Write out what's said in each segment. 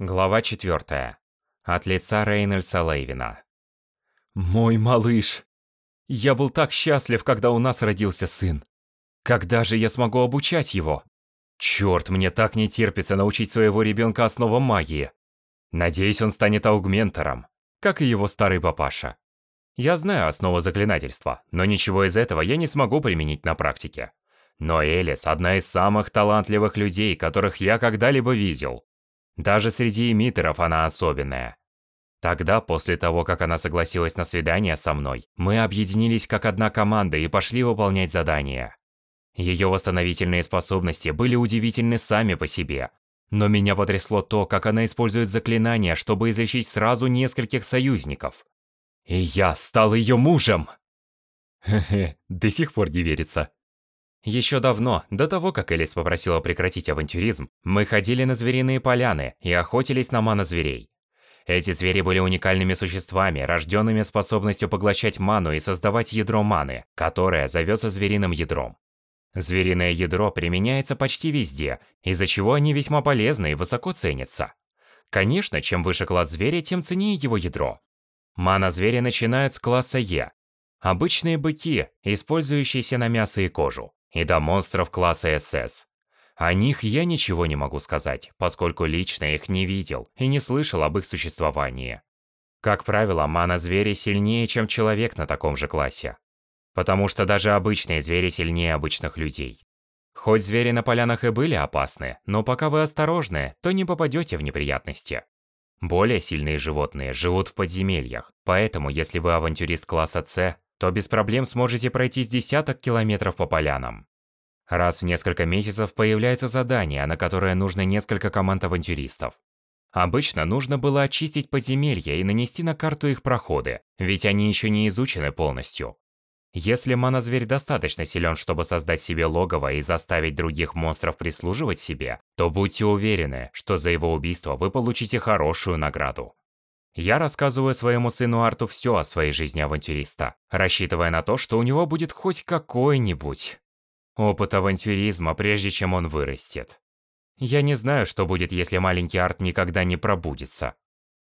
Глава 4. От лица Рейнольдса Лейвина. Мой малыш. Я был так счастлив, когда у нас родился сын. Когда же я смогу обучать его? Черт, мне так не терпится научить своего ребенка основам магии. Надеюсь, он станет аугментором, как и его старый папаша. Я знаю основу заклинательства, но ничего из этого я не смогу применить на практике. Но Элис – одна из самых талантливых людей, которых я когда-либо видел. Даже среди эмиттеров она особенная. Тогда, после того, как она согласилась на свидание со мной, мы объединились как одна команда и пошли выполнять задания. Ее восстановительные способности были удивительны сами по себе. Но меня потрясло то, как она использует заклинания, чтобы излечить сразу нескольких союзников. И я стал ее мужем! Хе-хе, до сих пор не верится. Еще давно, до того, как Элис попросила прекратить авантюризм, мы ходили на звериные поляны и охотились на мана-зверей. Эти звери были уникальными существами, рожденными способностью поглощать ману и создавать ядро маны, которое зовется звериным ядром. Звериное ядро применяется почти везде, из-за чего они весьма полезны и высоко ценятся. Конечно, чем выше класс зверя, тем ценнее его ядро. Мана-звери начинают с класса Е. Обычные быки, использующиеся на мясо и кожу и до монстров класса СС. О них я ничего не могу сказать, поскольку лично их не видел и не слышал об их существовании. Как правило, мана-звери сильнее, чем человек на таком же классе. Потому что даже обычные звери сильнее обычных людей. Хоть звери на полянах и были опасны, но пока вы осторожны, то не попадете в неприятности. Более сильные животные живут в подземельях, поэтому если вы авантюрист класса С, то без проблем сможете пройти с десяток километров по полянам. Раз в несколько месяцев появляется задание, на которое нужно несколько команд авантюристов. Обычно нужно было очистить подземелья и нанести на карту их проходы, ведь они еще не изучены полностью. Если манозверь достаточно силен, чтобы создать себе логово и заставить других монстров прислуживать себе, то будьте уверены, что за его убийство вы получите хорошую награду. Я рассказываю своему сыну Арту все о своей жизни авантюриста, рассчитывая на то, что у него будет хоть какой-нибудь опыт авантюризма, прежде чем он вырастет. Я не знаю, что будет, если маленький Арт никогда не пробудится.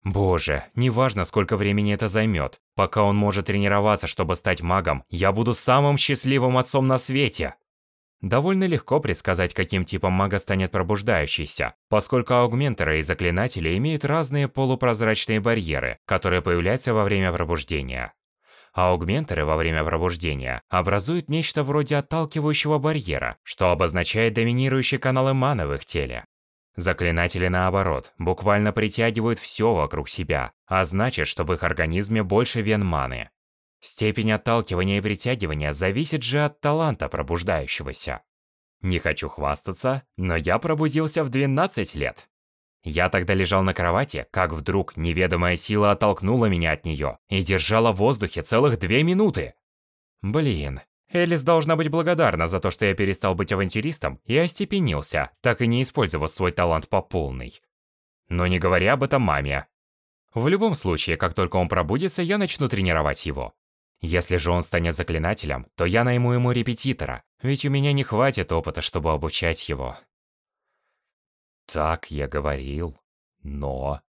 Боже, неважно, сколько времени это займет. Пока он может тренироваться, чтобы стать магом, я буду самым счастливым отцом на свете. Довольно легко предсказать, каким типом мага станет пробуждающийся, поскольку аугментеры и заклинатели имеют разные полупрозрачные барьеры, которые появляются во время пробуждения. Аугментеры во время пробуждения образуют нечто вроде отталкивающего барьера, что обозначает доминирующие каналы маны в их теле. Заклинатели, наоборот, буквально притягивают все вокруг себя, а значит, что в их организме больше вен маны. Степень отталкивания и притягивания зависит же от таланта пробуждающегося. Не хочу хвастаться, но я пробудился в 12 лет. Я тогда лежал на кровати, как вдруг неведомая сила оттолкнула меня от нее и держала в воздухе целых две минуты. Блин, Элис должна быть благодарна за то, что я перестал быть авантюристом и остепенился, так и не использовав свой талант по полной. Но не говоря об этом маме. В любом случае, как только он пробудится, я начну тренировать его. Если же он станет заклинателем, то я найму ему репетитора, ведь у меня не хватит опыта, чтобы обучать его. Так я говорил, но...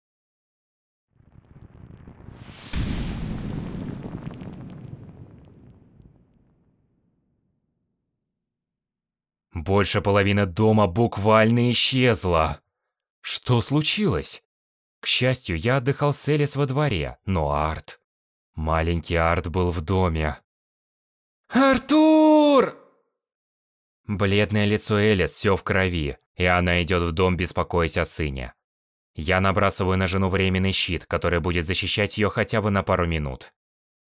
Больше половины дома буквально исчезла. Что случилось? К счастью, я отдыхал с Элис во дворе, но Арт... Маленький Арт был в доме. «Артур!» Бледное лицо Элис все в крови, и она идет в дом, беспокоясь о сыне. Я набрасываю на жену временный щит, который будет защищать ее хотя бы на пару минут.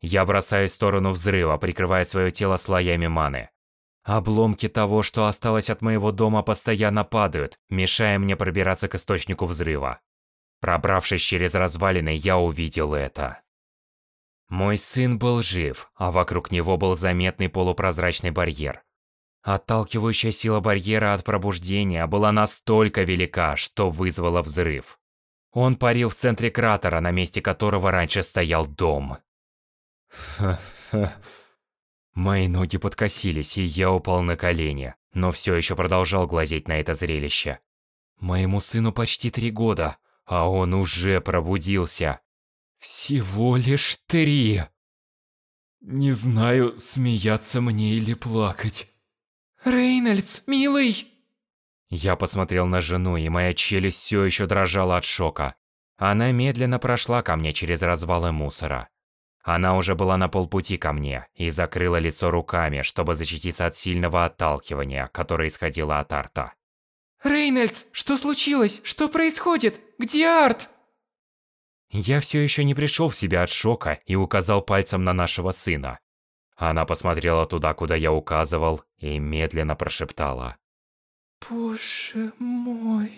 Я бросаюсь в сторону взрыва, прикрывая свое тело слоями маны. Обломки того, что осталось от моего дома, постоянно падают, мешая мне пробираться к источнику взрыва. Пробравшись через развалины, я увидел это. Мой сын был жив, а вокруг него был заметный полупрозрачный барьер. Отталкивающая сила барьера от пробуждения была настолько велика, что вызвала взрыв. Он парил в центре кратера, на месте которого раньше стоял дом. Мои ноги подкосились, и я упал на колени, но все еще продолжал глазеть на это зрелище. Моему сыну почти три года, а он уже пробудился. Всего лишь три. Не знаю, смеяться мне или плакать. Рейнольдс, милый! Я посмотрел на жену, и моя челюсть все еще дрожала от шока. Она медленно прошла ко мне через развалы мусора. Она уже была на полпути ко мне и закрыла лицо руками, чтобы защититься от сильного отталкивания, которое исходило от Арта. Рейнольдс, что случилось? Что происходит? Где Арт? Я все еще не пришел в себя от шока и указал пальцем на нашего сына. Она посмотрела туда, куда я указывал, и медленно прошептала. Боже мой.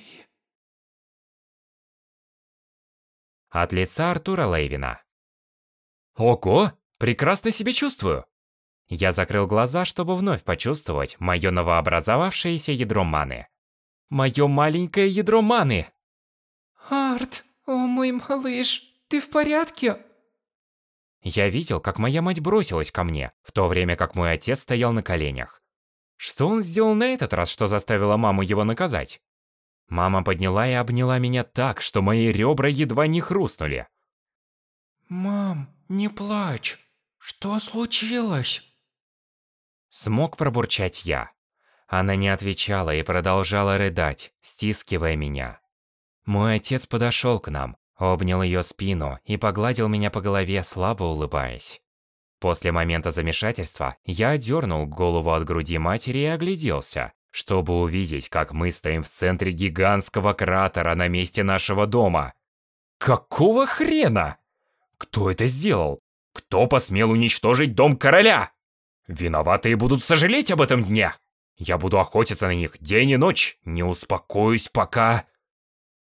От лица Артура Лейвина. Ого, прекрасно себя чувствую. Я закрыл глаза, чтобы вновь почувствовать мое новообразовавшееся ядро маны. Мое маленькое ядро маны! Арт, о мой малыш, ты в порядке? Я видел, как моя мать бросилась ко мне, в то время как мой отец стоял на коленях. Что он сделал на этот раз, что заставило маму его наказать? Мама подняла и обняла меня так, что мои ребра едва не хрустнули. Мам, не плачь. Что случилось? Смог пробурчать я. Она не отвечала и продолжала рыдать, стискивая меня. Мой отец подошел к нам, обнял ее спину и погладил меня по голове, слабо улыбаясь. После момента замешательства я отдернул голову от груди матери и огляделся, чтобы увидеть, как мы стоим в центре гигантского кратера на месте нашего дома. Какого хрена? Кто это сделал? Кто посмел уничтожить дом короля? Виноватые будут сожалеть об этом дне. Я буду охотиться на них день и ночь, не успокоюсь пока...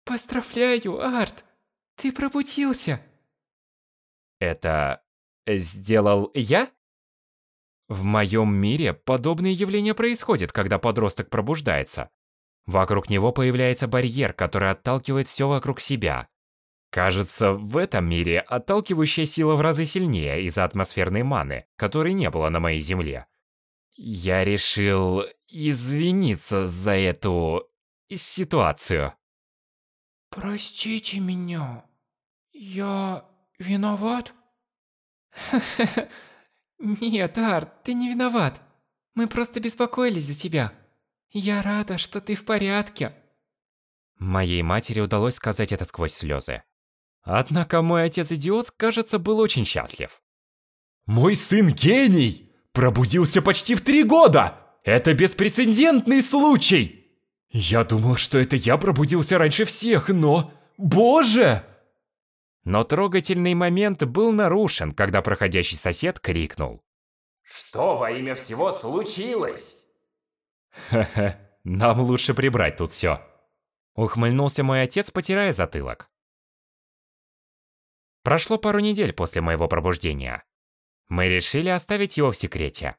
Поздравляю, Арт! Ты пробудился! Это... сделал я? В моем мире подобные явления происходят, когда подросток пробуждается. Вокруг него появляется барьер, который отталкивает все вокруг себя. Кажется, в этом мире отталкивающая сила в разы сильнее из-за атмосферной маны, которой не было на моей земле. Я решил извиниться за эту ситуацию. Простите меня. Я виноват? Нет, Арт, ты не виноват. Мы просто беспокоились за тебя. Я рада, что ты в порядке. Моей матери удалось сказать это сквозь слезы. Однако мой отец-идиот, кажется, был очень счастлив. «Мой сын гений! Пробудился почти в три года! Это беспрецедентный случай!» Я думал, что это я пробудился раньше всех, но... Боже! Но трогательный момент был нарушен, когда проходящий сосед крикнул. Что во имя всего случилось? Ха-ха, нам лучше прибрать тут все. Ухмыльнулся мой отец, потирая затылок. Прошло пару недель после моего пробуждения. Мы решили оставить его в секрете.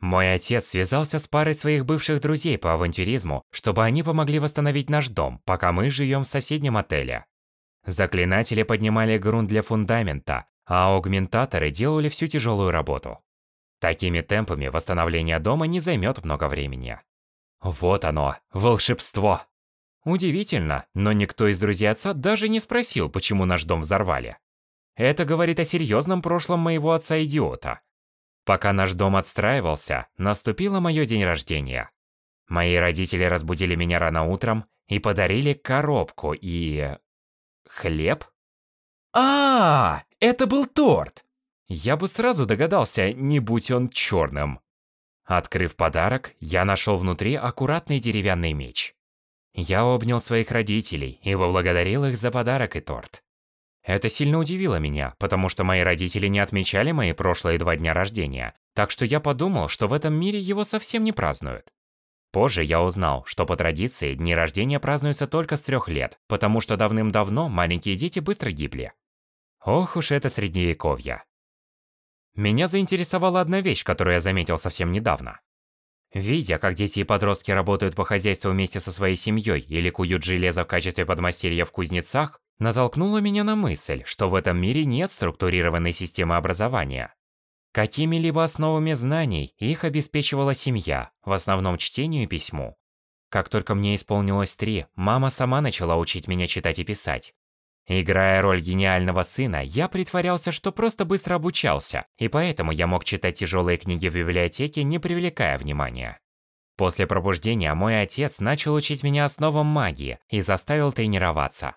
Мой отец связался с парой своих бывших друзей по авантюризму, чтобы они помогли восстановить наш дом, пока мы живем в соседнем отеле. Заклинатели поднимали грунт для фундамента, а аугментаторы делали всю тяжелую работу. Такими темпами восстановление дома не займет много времени. Вот оно, волшебство. Удивительно, но никто из друзей отца даже не спросил, почему наш дом взорвали. Это говорит о серьезном прошлом моего отца-идиота. Пока наш дом отстраивался, наступило мое день рождения. Мои родители разбудили меня рано утром и подарили коробку и... хлеб? А, -а, -а это был торт! Я бы сразу догадался, не будь он черным. Открыв подарок, я нашел внутри аккуратный деревянный меч. Я обнял своих родителей и поблагодарил их за подарок и торт. Это сильно удивило меня, потому что мои родители не отмечали мои прошлые два дня рождения, так что я подумал, что в этом мире его совсем не празднуют. Позже я узнал, что по традиции дни рождения празднуются только с трех лет, потому что давным-давно маленькие дети быстро гибли. Ох уж это средневековье. Меня заинтересовала одна вещь, которую я заметил совсем недавно. Видя, как дети и подростки работают по хозяйству вместе со своей семьей или куют железо в качестве подмастерья в кузнецах, натолкнуло меня на мысль, что в этом мире нет структурированной системы образования. Какими-либо основами знаний их обеспечивала семья, в основном чтению и письму. Как только мне исполнилось три, мама сама начала учить меня читать и писать. Играя роль гениального сына, я притворялся, что просто быстро обучался, и поэтому я мог читать тяжелые книги в библиотеке, не привлекая внимания. После пробуждения мой отец начал учить меня основам магии и заставил тренироваться.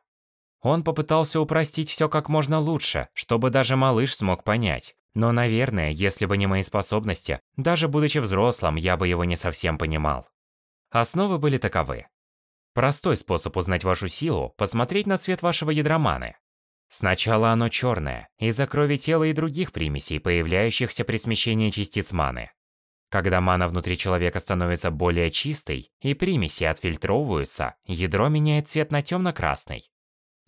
Он попытался упростить все как можно лучше, чтобы даже малыш смог понять. Но, наверное, если бы не мои способности, даже будучи взрослым, я бы его не совсем понимал. Основы были таковы. Простой способ узнать вашу силу – посмотреть на цвет вашего ядра маны. Сначала оно черное, из-за крови тела и других примесей, появляющихся при смещении частиц маны. Когда мана внутри человека становится более чистой и примеси отфильтровываются, ядро меняет цвет на темно-красный.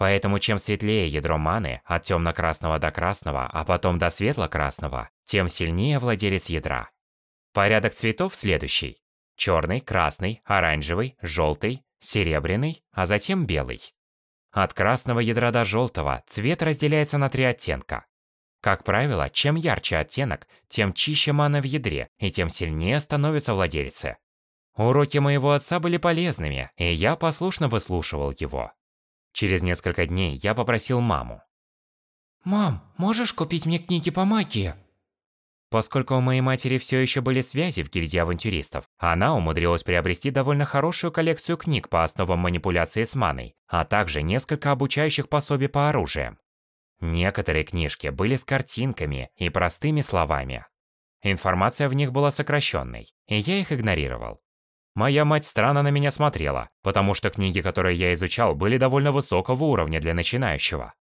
Поэтому чем светлее ядро маны, от темно-красного до красного, а потом до светло-красного, тем сильнее владелец ядра. Порядок цветов следующий. Черный, красный, оранжевый, желтый, серебряный, а затем белый. От красного ядра до желтого цвет разделяется на три оттенка. Как правило, чем ярче оттенок, тем чище мана в ядре, и тем сильнее становится владельцы. Уроки моего отца были полезными, и я послушно выслушивал его. Через несколько дней я попросил маму. «Мам, можешь купить мне книги по магии?» Поскольку у моей матери все еще были связи в гильдии авантюристов, она умудрилась приобрести довольно хорошую коллекцию книг по основам манипуляции с маной, а также несколько обучающих пособий по оружиям. Некоторые книжки были с картинками и простыми словами. Информация в них была сокращенной, и я их игнорировал. Моя мать странно на меня смотрела, потому что книги, которые я изучал, были довольно высокого уровня для начинающего.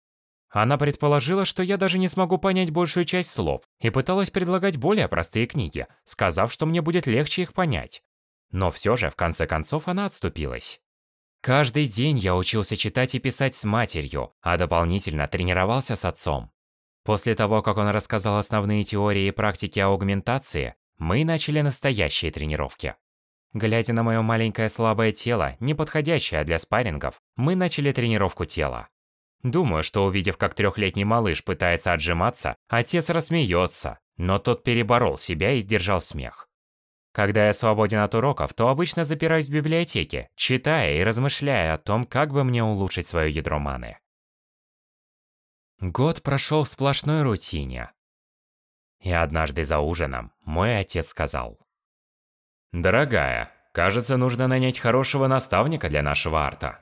Она предположила, что я даже не смогу понять большую часть слов, и пыталась предлагать более простые книги, сказав, что мне будет легче их понять. Но все же, в конце концов, она отступилась. Каждый день я учился читать и писать с матерью, а дополнительно тренировался с отцом. После того, как он рассказал основные теории и практики аугментации, мы начали настоящие тренировки. Глядя на мое маленькое слабое тело, не подходящее для спаррингов, мы начали тренировку тела. Думаю, что увидев, как трехлетний малыш пытается отжиматься, отец рассмеется, но тот переборол себя и сдержал смех. Когда я свободен от уроков, то обычно запираюсь в библиотеке, читая и размышляя о том, как бы мне улучшить свое ядро маны. Год прошел в сплошной рутине. И однажды за ужином мой отец сказал. «Дорогая, кажется, нужно нанять хорошего наставника для нашего арта».